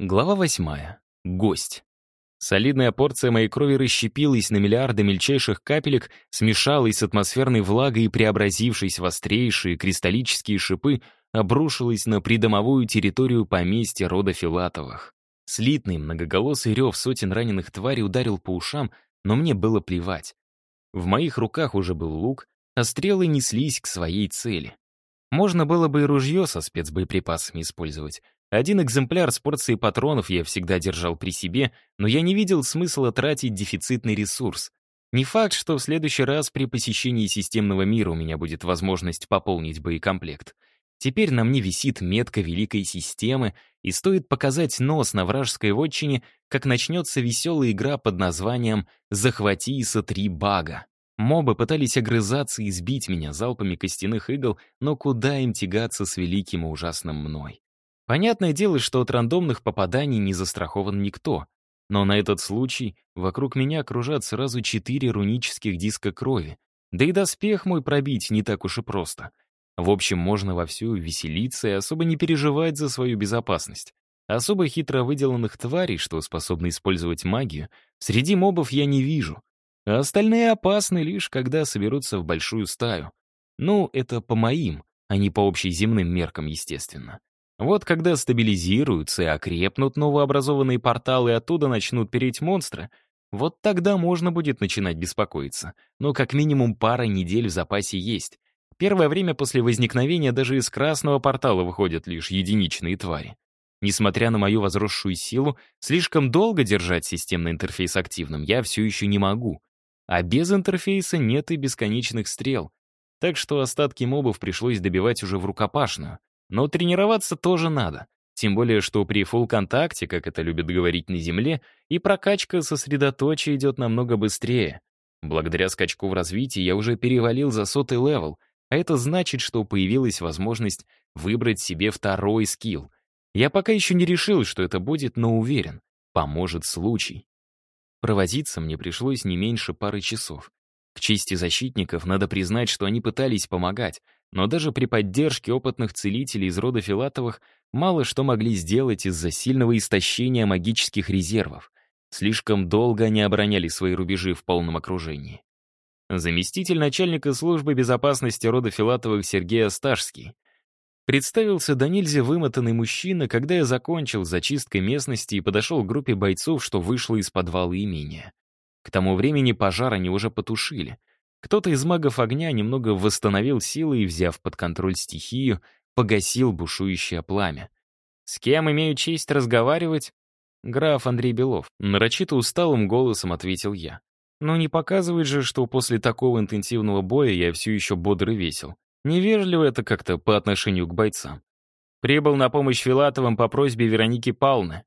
Глава восьмая. Гость. Солидная порция моей крови расщепилась на миллиарды мельчайших капелек, смешалась с атмосферной влагой и, преобразившись в острейшие кристаллические шипы, обрушилась на придомовую территорию поместья рода Филатовых. Слитный многоголосый рев сотен раненых тварей ударил по ушам, но мне было плевать. В моих руках уже был лук, а стрелы неслись к своей цели. Можно было бы и ружье со спецбоеприпасами использовать, один экземпляр с порцией патронов я всегда держал при себе, но я не видел смысла тратить дефицитный ресурс. Не факт, что в следующий раз при посещении системного мира у меня будет возможность пополнить боекомплект. Теперь на мне висит метка великой системы, и стоит показать нос на вражеской вотчине, как начнется веселая игра под названием «Захвати и сотри бага». Мобы пытались огрызаться и сбить меня залпами костяных игл, но куда им тягаться с великим и ужасным мной? Понятное дело, что от рандомных попаданий не застрахован никто. Но на этот случай вокруг меня окружат сразу четыре рунических диска крови. Да и доспех мой пробить не так уж и просто. В общем, можно вовсю веселиться и особо не переживать за свою безопасность. Особо хитро выделанных тварей, что способны использовать магию, среди мобов я не вижу. А остальные опасны лишь, когда соберутся в большую стаю. Ну, это по моим, а не по общеземным меркам, естественно. Вот когда стабилизируются и окрепнут новообразованные порталы и оттуда начнут переть монстры, вот тогда можно будет начинать беспокоиться. Но как минимум пара недель в запасе есть. Первое время после возникновения даже из красного портала выходят лишь единичные твари. Несмотря на мою возросшую силу, слишком долго держать системный интерфейс активным я все еще не могу. А без интерфейса нет и бесконечных стрел. Так что остатки мобов пришлось добивать уже в рукопашную. Но тренироваться тоже надо. Тем более, что при фулл-контакте, как это любят говорить на Земле, и прокачка сосредоточия идет намного быстрее. Благодаря скачку в развитии я уже перевалил за сотый левел, а это значит, что появилась возможность выбрать себе второй скилл. Я пока еще не решил, что это будет, но уверен, поможет случай. Провозиться мне пришлось не меньше пары часов. К чести защитников надо признать, что они пытались помогать, но даже при поддержке опытных целителей из рода Филатовых мало что могли сделать из-за сильного истощения магических резервов. Слишком долго они обороняли свои рубежи в полном окружении. Заместитель начальника службы безопасности рода Филатовых Сергей Осташский представился до нельзя вымотанный мужчина, когда я закончил зачисткой местности и подошел к группе бойцов, что вышло из подвала имения. К тому времени пожар они уже потушили — кто-то из магов огня немного восстановил силы и, взяв под контроль стихию, погасил бушующее пламя. «С кем имею честь разговаривать?» «Граф Андрей Белов», — нарочито усталым голосом ответил я. «Но не показывает же, что после такого интенсивного боя я все еще бодр и весел. Невежливо это как-то по отношению к бойцам. Прибыл на помощь Филатовым по просьбе Вероники Павловны.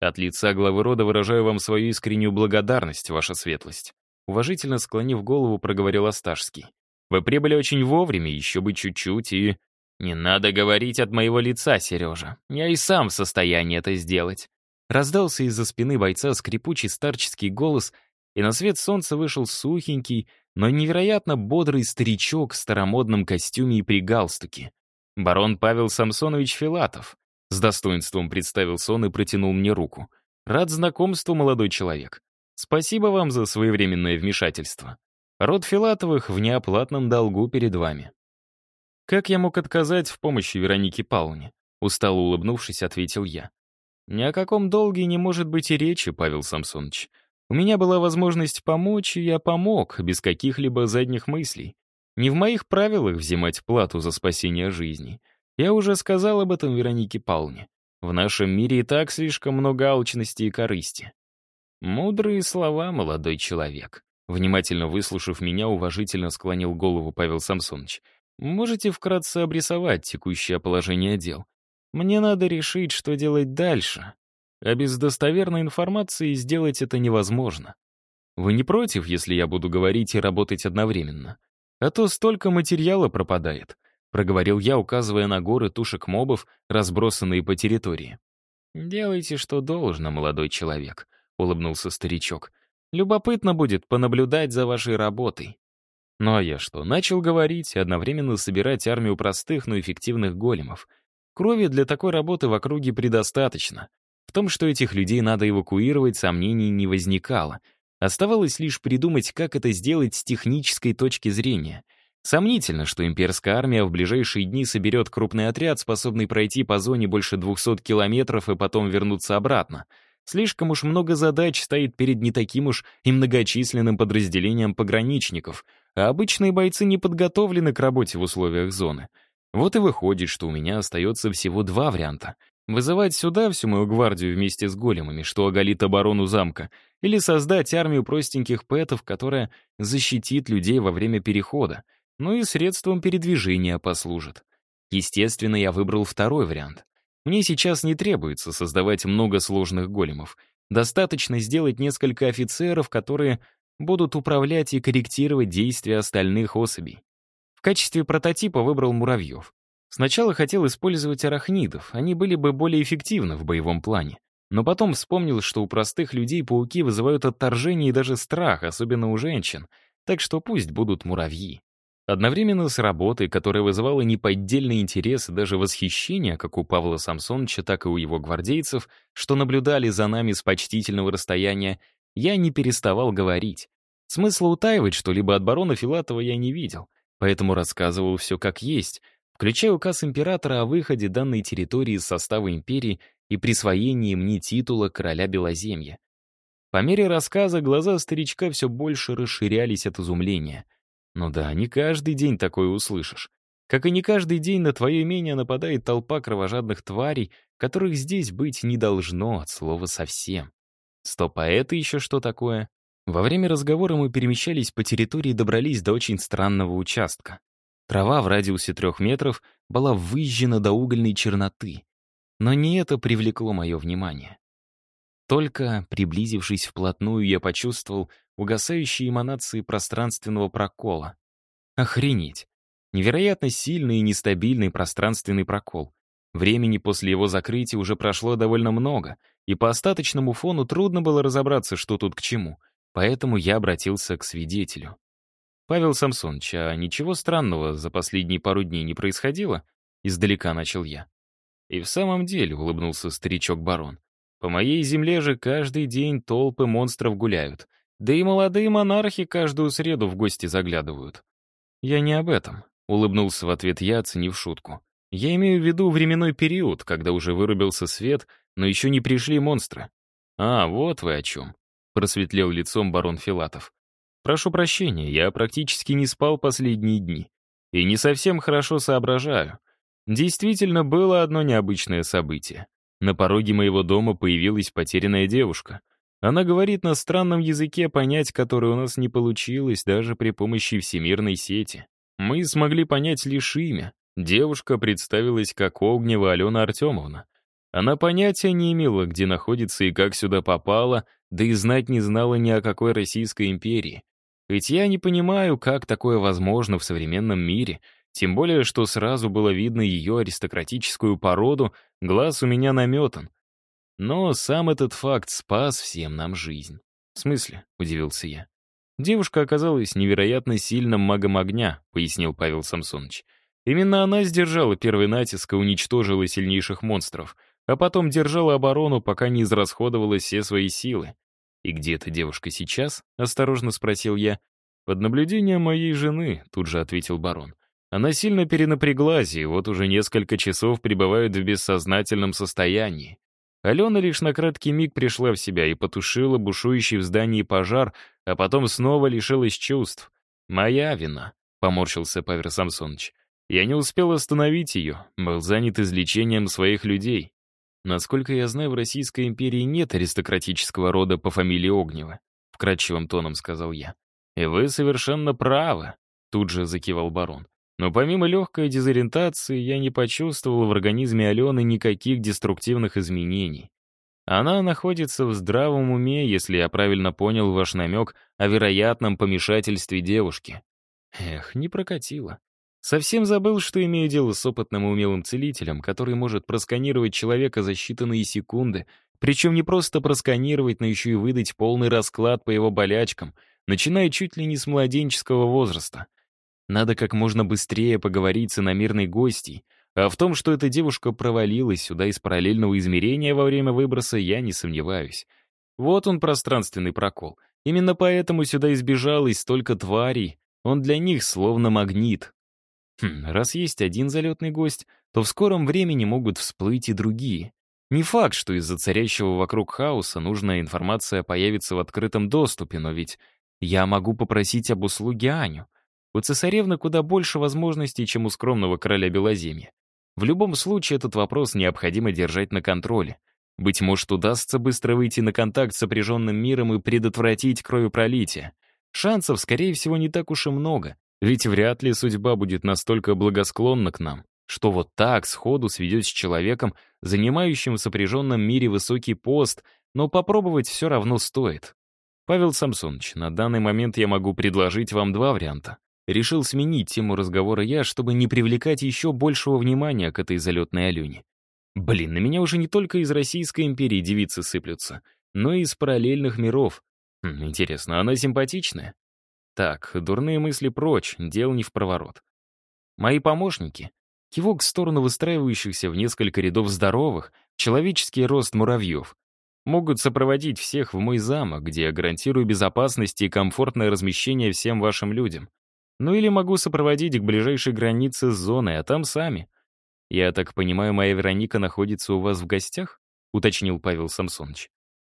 От лица главы рода выражаю вам свою искреннюю благодарность, ваша светлость. Уважительно склонив голову, проговорил Осташский. «Вы прибыли очень вовремя, еще бы чуть-чуть, и...» «Не надо говорить от моего лица, Сережа. Я и сам в состоянии это сделать». Раздался из-за спины бойца скрипучий старческий голос, и на свет солнца вышел сухенький, но невероятно бодрый старичок в старомодном костюме и при галстуке. Барон Павел Самсонович Филатов. С достоинством представился он и протянул мне руку. «Рад знакомству, молодой человек. Спасибо вам за своевременное вмешательство. Род Филатовых в неоплатном долгу перед вами. Как я мог отказать в помощи Веронике Павловне? Устало улыбнувшись, ответил я. Ни о каком долге не может быть и речи, Павел Самсонович. У меня была возможность помочь, и я помог, без каких-либо задних мыслей. Не в моих правилах взимать плату за спасение жизни. Я уже сказал об этом Веронике Павловне. В нашем мире и так слишком много алчности и корысти. «Мудрые слова, молодой человек», — внимательно выслушав меня, уважительно склонил голову Павел Самсонович. «Можете вкратце обрисовать текущее положение дел? Мне надо решить, что делать дальше, а без достоверной информации сделать это невозможно. Вы не против, если я буду говорить и работать одновременно? А то столько материала пропадает», — проговорил я, указывая на горы тушек мобов, разбросанные по территории. «Делайте, что должно, молодой человек», — улыбнулся старичок. «Любопытно будет понаблюдать за вашей работой». Ну а я что, начал говорить и одновременно собирать армию простых, но эффективных големов. Крови для такой работы в округе предостаточно. В том, что этих людей надо эвакуировать, сомнений не возникало. Оставалось лишь придумать, как это сделать с технической точки зрения. Сомнительно, что имперская армия в ближайшие дни соберет крупный отряд, способный пройти по зоне больше 200 километров и потом вернуться обратно. Слишком уж много задач стоит перед не таким уж и многочисленным подразделением пограничников, а обычные бойцы не подготовлены к работе в условиях зоны. Вот и выходит, что у меня остается всего два варианта. Вызывать сюда всю мою гвардию вместе с големами, что оголит оборону замка, или создать армию простеньких пэтов, которая защитит людей во время перехода, ну и средством передвижения послужит. Естественно, я выбрал второй вариант. Мне сейчас не требуется создавать много сложных големов. Достаточно сделать несколько офицеров, которые будут управлять и корректировать действия остальных особей. В качестве прототипа выбрал муравьев. Сначала хотел использовать арахнидов, они были бы более эффективны в боевом плане. Но потом вспомнил, что у простых людей пауки вызывают отторжение и даже страх, особенно у женщин. Так что пусть будут муравьи. Одновременно с работой, которая вызывала неподдельный интерес и даже восхищение как у Павла Самсоновича, так и у его гвардейцев, что наблюдали за нами с почтительного расстояния, я не переставал говорить. Смысла утаивать что-либо от барона Филатова я не видел, поэтому рассказывал все как есть, включая указ императора о выходе данной территории из состава империи и присвоении мне титула короля Белоземья. По мере рассказа глаза старичка все больше расширялись от изумления — ну да, не каждый день такое услышишь. Как и не каждый день на твое имение нападает толпа кровожадных тварей, которых здесь быть не должно от слова совсем. Стоп, а это еще что такое? Во время разговора мы перемещались по территории и добрались до очень странного участка. Трава в радиусе трех метров была выжжена до угольной черноты. Но не это привлекло мое внимание. Только приблизившись вплотную, я почувствовал угасающие эманации пространственного прокола. Охренеть! Невероятно сильный и нестабильный пространственный прокол. Времени после его закрытия уже прошло довольно много, и по остаточному фону трудно было разобраться, что тут к чему, поэтому я обратился к свидетелю. «Павел Самсонович, а ничего странного за последние пару дней не происходило?» Издалека начал я. «И в самом деле», — улыбнулся старичок-барон, по моей земле же каждый день толпы монстров гуляют. Да и молодые монархи каждую среду в гости заглядывают. Я не об этом, улыбнулся в ответ я, оценив шутку. Я имею в виду временной период, когда уже вырубился свет, но еще не пришли монстры. А, вот вы о чем. Просветлел лицом барон Филатов. Прошу прощения, я практически не спал последние дни. И не совсем хорошо соображаю. Действительно, было одно необычное событие. На пороге моего дома появилась потерянная девушка. Она говорит на странном языке, понять который у нас не получилось даже при помощи всемирной сети. Мы смогли понять лишь имя. Девушка представилась как Огнева Алена Артемовна. Она понятия не имела, где находится и как сюда попала, да и знать не знала ни о какой Российской империи. Ведь я не понимаю, как такое возможно в современном мире — тем более, что сразу было видно ее аристократическую породу, глаз у меня наметан. Но сам этот факт спас всем нам жизнь. «В смысле?» — удивился я. «Девушка оказалась невероятно сильным магом огня», — пояснил Павел Самсонович. «Именно она сдержала первый натиск и уничтожила сильнейших монстров, а потом держала оборону, пока не израсходовала все свои силы. «И где эта девушка сейчас?» — осторожно спросил я. «Под наблюдением моей жены», — тут же ответил барон. Она сильно перенапряглась, и вот уже несколько часов пребывает в бессознательном состоянии. Алена лишь на краткий миг пришла в себя и потушила бушующий в здании пожар, а потом снова лишилась чувств. «Моя вина», — поморщился Павел Самсонович. «Я не успел остановить ее, был занят излечением своих людей. Насколько я знаю, в Российской империи нет аристократического рода по фамилии Огнева», — вкрадчивым тоном сказал я. «И вы совершенно правы», — тут же закивал барон. Но помимо легкой дезориентации, я не почувствовал в организме Алены никаких деструктивных изменений. Она находится в здравом уме, если я правильно понял ваш намек о вероятном помешательстве девушки. Эх, не прокатило. Совсем забыл, что имею дело с опытным и умелым целителем, который может просканировать человека за считанные секунды, причем не просто просканировать, но еще и выдать полный расклад по его болячкам, начиная чуть ли не с младенческого возраста — надо как можно быстрее поговорить с иномирной гостьей, А в том, что эта девушка провалилась сюда из параллельного измерения во время выброса, я не сомневаюсь. Вот он, пространственный прокол. Именно поэтому сюда избежалось столько тварей. Он для них словно магнит. Хм, раз есть один залетный гость, то в скором времени могут всплыть и другие. Не факт, что из-за царящего вокруг хаоса нужная информация появится в открытом доступе, но ведь я могу попросить об услуге Аню. У цесаревны куда больше возможностей, чем у скромного короля Белоземья. В любом случае, этот вопрос необходимо держать на контроле. Быть может, удастся быстро выйти на контакт с сопряженным миром и предотвратить кровопролитие. Шансов, скорее всего, не так уж и много, ведь вряд ли судьба будет настолько благосклонна к нам, что вот так сходу сведет с человеком, занимающим в сопряженном мире высокий пост, но попробовать все равно стоит. Павел Самсонович, на данный момент я могу предложить вам два варианта. Решил сменить тему разговора я, чтобы не привлекать еще большего внимания к этой залетной Алене. Блин, на меня уже не только из Российской империи девицы сыплются, но и из параллельных миров. Хм, интересно, она симпатичная? Так, дурные мысли прочь, дел не в проворот. Мои помощники, кивок в сторону выстраивающихся в несколько рядов здоровых, человеческий рост муравьев, могут сопроводить всех в мой замок, где я гарантирую безопасность и комфортное размещение всем вашим людям. Ну или могу сопроводить к ближайшей границе с зоной, а там сами. Я так понимаю, моя Вероника находится у вас в гостях? Уточнил Павел Самсонович.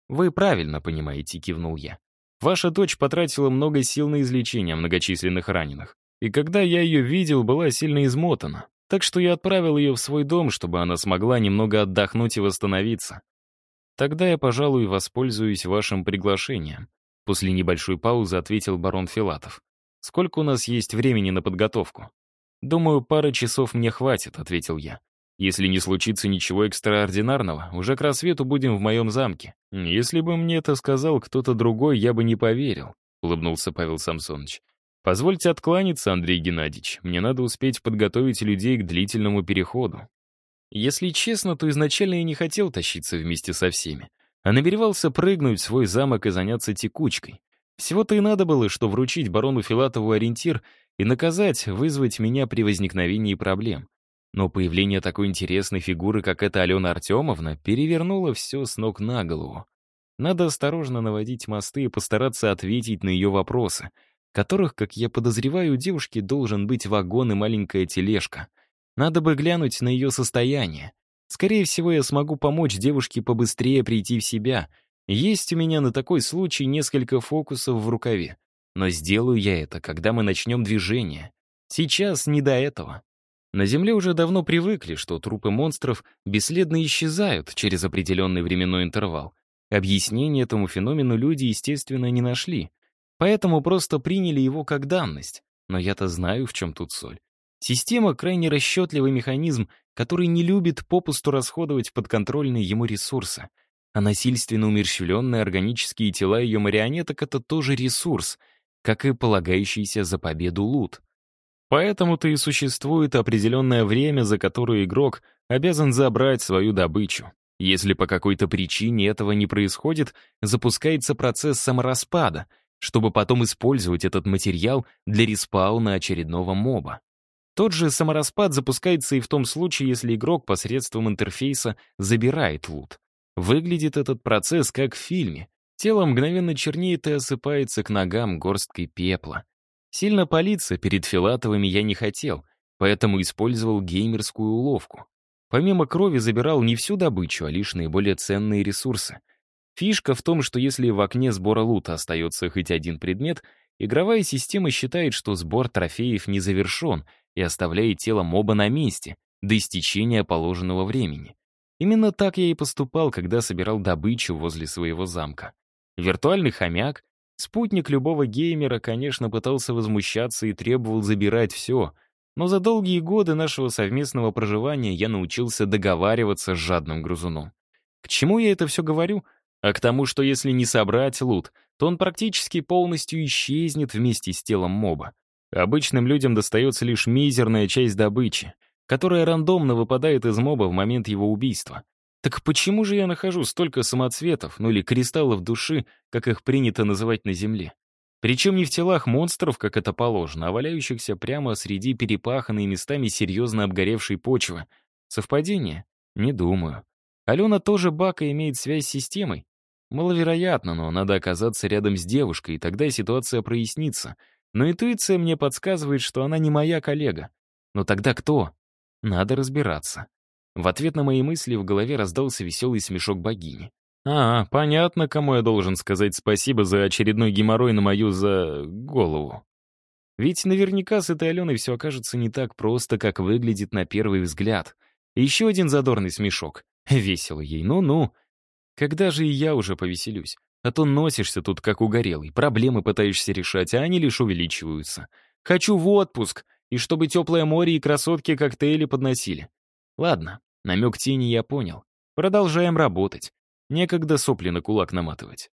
Вы правильно понимаете, кивнул я. Ваша дочь потратила много сил на излечение многочисленных раненых. И когда я ее видел, была сильно измотана. Так что я отправил ее в свой дом, чтобы она смогла немного отдохнуть и восстановиться. Тогда я, пожалуй, воспользуюсь вашим приглашением. После небольшой паузы ответил барон Филатов. Сколько у нас есть времени на подготовку? Думаю, пары часов мне хватит, ответил я. Если не случится ничего экстраординарного, уже к рассвету будем в моем замке. Если бы мне это сказал кто-то другой, я бы не поверил, улыбнулся Павел Самсонович. Позвольте откланяться, Андрей Геннадьевич. Мне надо успеть подготовить людей к длительному переходу. Если честно, то изначально я не хотел тащиться вместе со всеми, а намеревался прыгнуть в свой замок и заняться текучкой. Всего-то и надо было, что вручить барону Филатову ориентир и наказать, вызвать меня при возникновении проблем. Но появление такой интересной фигуры, как эта Алена Артемовна, перевернуло все с ног на голову. Надо осторожно наводить мосты и постараться ответить на ее вопросы, которых, как я подозреваю, у девушки должен быть вагон и маленькая тележка. Надо бы глянуть на ее состояние. Скорее всего, я смогу помочь девушке побыстрее прийти в себя — есть у меня на такой случай несколько фокусов в рукаве. Но сделаю я это, когда мы начнем движение. Сейчас не до этого. На Земле уже давно привыкли, что трупы монстров бесследно исчезают через определенный временной интервал. Объяснение этому феномену люди, естественно, не нашли. Поэтому просто приняли его как данность. Но я-то знаю, в чем тут соль. Система — крайне расчетливый механизм, который не любит попусту расходовать подконтрольные ему ресурсы — а насильственно умерщвленные органические тела ее марионеток — это тоже ресурс, как и полагающийся за победу лут. Поэтому-то и существует определенное время, за которое игрок обязан забрать свою добычу. Если по какой-то причине этого не происходит, запускается процесс самораспада, чтобы потом использовать этот материал для респауна очередного моба. Тот же самораспад запускается и в том случае, если игрок посредством интерфейса забирает лут. Выглядит этот процесс как в фильме. Тело мгновенно чернеет и осыпается к ногам горсткой пепла. Сильно палиться перед Филатовыми я не хотел, поэтому использовал геймерскую уловку. Помимо крови забирал не всю добычу, а лишь наиболее ценные ресурсы. Фишка в том, что если в окне сбора лута остается хоть один предмет, игровая система считает, что сбор трофеев не завершен и оставляет тело моба на месте до истечения положенного времени. Именно так я и поступал, когда собирал добычу возле своего замка. Виртуальный хомяк, спутник любого геймера, конечно, пытался возмущаться и требовал забирать все, но за долгие годы нашего совместного проживания я научился договариваться с жадным грузуном. К чему я это все говорю? А к тому, что если не собрать лут, то он практически полностью исчезнет вместе с телом моба. Обычным людям достается лишь мизерная часть добычи, которая рандомно выпадает из моба в момент его убийства. Так почему же я нахожу столько самоцветов, ну или кристаллов души, как их принято называть на Земле? Причем не в телах монстров, как это положено, а валяющихся прямо среди перепаханной местами серьезно обгоревшей почвы. Совпадение? Не думаю. Алена тоже бака имеет связь с системой? Маловероятно, но надо оказаться рядом с девушкой, и тогда ситуация прояснится. Но интуиция мне подсказывает, что она не моя коллега. Но тогда кто? Надо разбираться. В ответ на мои мысли в голове раздался веселый смешок богини. А, понятно, кому я должен сказать спасибо за очередной геморрой на мою за... голову. Ведь наверняка с этой Аленой все окажется не так просто, как выглядит на первый взгляд. еще один задорный смешок. Весело ей, ну-ну. Когда же и я уже повеселюсь? А то носишься тут как угорелый, проблемы пытаешься решать, а они лишь увеличиваются. Хочу в отпуск, и чтобы теплое море и красотки коктейли подносили. Ладно, намек тени я понял. Продолжаем работать. Некогда сопли на кулак наматывать.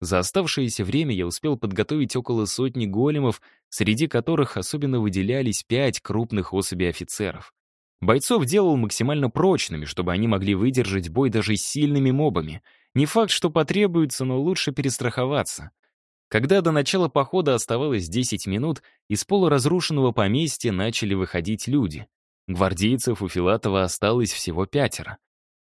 За оставшееся время я успел подготовить около сотни големов, среди которых особенно выделялись пять крупных особей офицеров. Бойцов делал максимально прочными, чтобы они могли выдержать бой даже с сильными мобами. Не факт, что потребуется, но лучше перестраховаться. Когда до начала похода оставалось 10 минут, из полуразрушенного поместья начали выходить люди. Гвардейцев у Филатова осталось всего пятеро.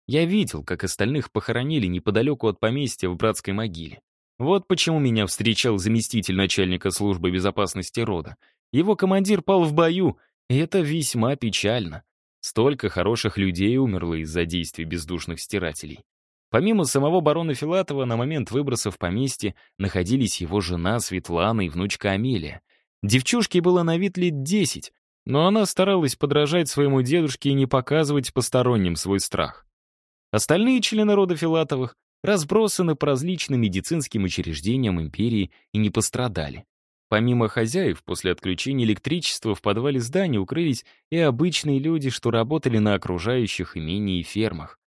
Я видел, как остальных похоронили неподалеку от поместья в братской могиле. Вот почему меня встречал заместитель начальника службы безопасности рода. Его командир пал в бою, и это весьма печально. Столько хороших людей умерло из-за действий бездушных стирателей. Помимо самого барона Филатова, на момент выброса в поместье находились его жена Светлана и внучка Амелия. Девчушке было на вид лет десять, но она старалась подражать своему дедушке и не показывать посторонним свой страх. Остальные члены рода Филатовых разбросаны по различным медицинским учреждениям империи и не пострадали. Помимо хозяев, после отключения электричества в подвале здания укрылись и обычные люди, что работали на окружающих имении и фермах.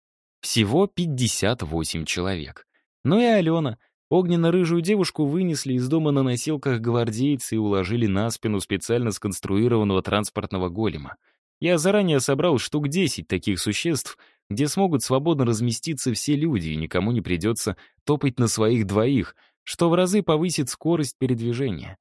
Всего 58 человек. Но и Алена, огненно-рыжую девушку, вынесли из дома на носилках гвардейцы и уложили на спину специально сконструированного транспортного голема. Я заранее собрал штук 10 таких существ — где смогут свободно разместиться все люди, и никому не придется топать на своих двоих, что в разы повысит скорость передвижения.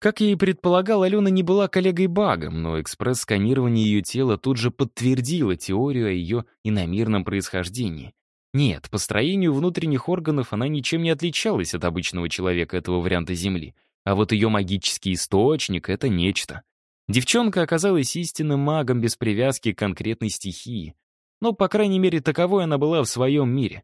Как я и предполагал, Алена не была коллегой-багом, но экспресс-сканирование ее тела тут же подтвердило теорию о ее иномирном происхождении. Нет, по строению внутренних органов она ничем не отличалась от обычного человека этого варианта Земли, а вот ее магический источник — это нечто. Девчонка оказалась истинным магом без привязки к конкретной стихии, но, по крайней мере, таковой она была в своем мире.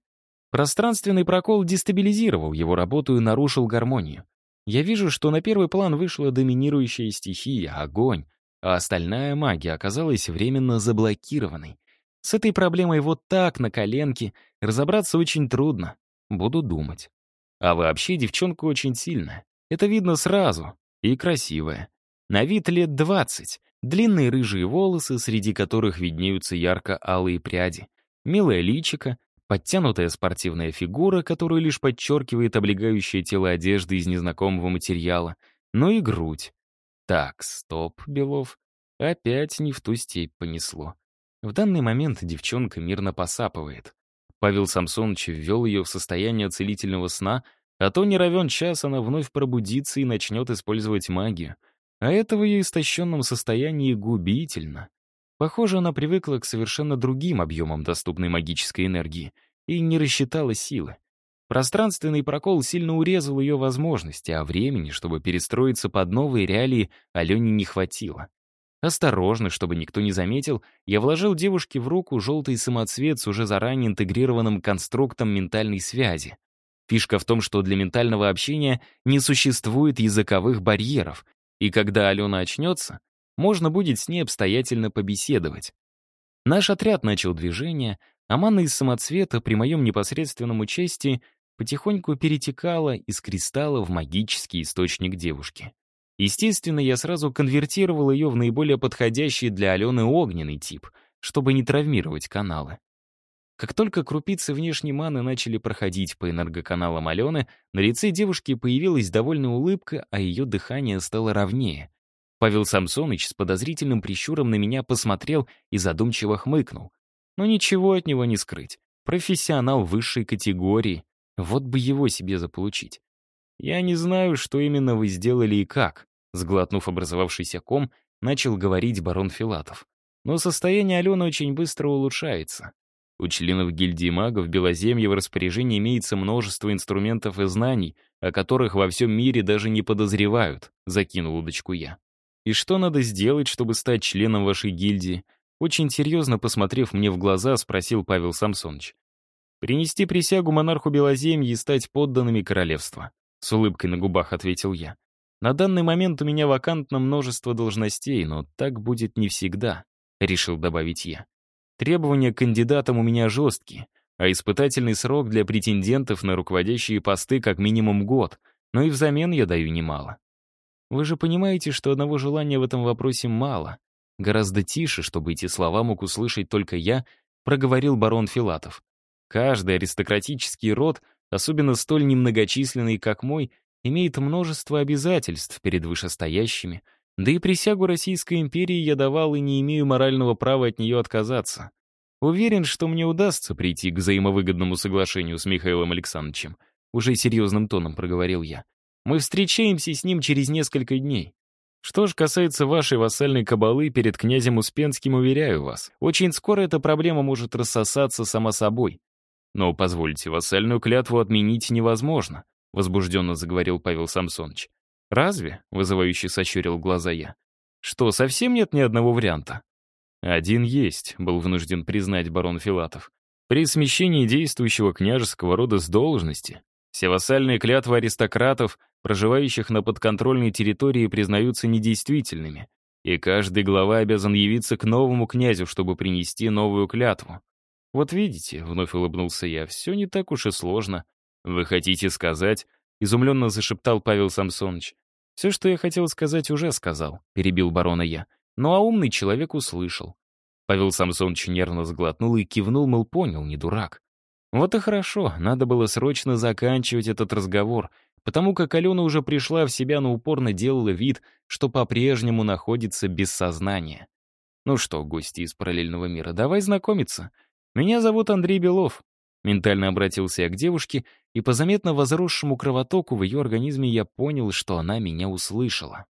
Пространственный прокол дестабилизировал его работу и нарушил гармонию. Я вижу, что на первый план вышла доминирующая стихия — огонь, а остальная магия оказалась временно заблокированной. С этой проблемой вот так, на коленке, разобраться очень трудно. Буду думать. А вообще девчонка очень сильная. Это видно сразу. И красивая. На вид лет двадцать. Длинные рыжие волосы, среди которых виднеются ярко-алые пряди. Милое личико, подтянутая спортивная фигура, которую лишь подчеркивает облегающее тело одежды из незнакомого материала, но и грудь. Так, стоп, Белов. Опять не в ту степь понесло. В данный момент девчонка мирно посапывает. Павел Самсонович ввел ее в состояние целительного сна, а то не равен час она вновь пробудится и начнет использовать магию — а это в ее истощенном состоянии губительно. Похоже, она привыкла к совершенно другим объемам доступной магической энергии и не рассчитала силы. Пространственный прокол сильно урезал ее возможности, а времени, чтобы перестроиться под новые реалии, Алене не хватило. Осторожно, чтобы никто не заметил, я вложил девушке в руку желтый самоцвет с уже заранее интегрированным конструктом ментальной связи. Фишка в том, что для ментального общения не существует языковых барьеров, и когда Алена очнется, можно будет с ней обстоятельно побеседовать. Наш отряд начал движение, а манна из самоцвета при моем непосредственном участии потихоньку перетекала из кристалла в магический источник девушки. Естественно, я сразу конвертировал ее в наиболее подходящий для Алены огненный тип, чтобы не травмировать каналы. Как только крупицы внешней маны начали проходить по энергоканалам Алены, на лице девушки появилась довольная улыбка, а ее дыхание стало ровнее. Павел Самсоныч с подозрительным прищуром на меня посмотрел и задумчиво хмыкнул. Но ничего от него не скрыть. Профессионал высшей категории. Вот бы его себе заполучить. «Я не знаю, что именно вы сделали и как», сглотнув образовавшийся ком, начал говорить барон Филатов. «Но состояние Алены очень быстро улучшается. У членов гильдии магов Белоземья в распоряжении имеется множество инструментов и знаний, о которых во всем мире даже не подозревают», — закинул удочку я. «И что надо сделать, чтобы стать членом вашей гильдии?» Очень серьезно посмотрев мне в глаза, спросил Павел Самсонович. «Принести присягу монарху Белоземья и стать подданными королевства», — с улыбкой на губах ответил я. «На данный момент у меня вакантно множество должностей, но так будет не всегда», — решил добавить я. Требования к кандидатам у меня жесткие, а испытательный срок для претендентов на руководящие посты как минимум год, но и взамен я даю немало. Вы же понимаете, что одного желания в этом вопросе мало. Гораздо тише, чтобы эти слова мог услышать только я, проговорил барон Филатов. Каждый аристократический род, особенно столь немногочисленный, как мой, имеет множество обязательств перед вышестоящими — да и присягу Российской империи я давал и не имею морального права от нее отказаться. Уверен, что мне удастся прийти к взаимовыгодному соглашению с Михаилом Александровичем. Уже серьезным тоном проговорил я. Мы встречаемся с ним через несколько дней. Что ж касается вашей вассальной кабалы перед князем Успенским, уверяю вас, очень скоро эта проблема может рассосаться сама собой. Но, позвольте, вассальную клятву отменить невозможно, возбужденно заговорил Павел Самсонович. «Разве?» — вызывающе сощурил глаза я. «Что, совсем нет ни одного варианта?» «Один есть», — был вынужден признать барон Филатов. «При смещении действующего княжеского рода с должности все вассальные клятвы аристократов, проживающих на подконтрольной территории, признаются недействительными, и каждый глава обязан явиться к новому князю, чтобы принести новую клятву. «Вот видите», — вновь улыбнулся я, — «все не так уж и сложно. Вы хотите сказать, — изумленно зашептал Павел Самсонович. «Все, что я хотел сказать, уже сказал», — перебил барона я. Ну а умный человек услышал. Павел Самсонович нервно сглотнул и кивнул, мол, понял, не дурак. Вот и хорошо, надо было срочно заканчивать этот разговор, потому как Алена уже пришла в себя, но упорно делала вид, что по-прежнему находится без сознания. Ну что, гости из параллельного мира, давай знакомиться. Меня зовут Андрей Белов. Ментально обратился я к девушке, и по заметно возросшему кровотоку в ее организме я понял, что она меня услышала.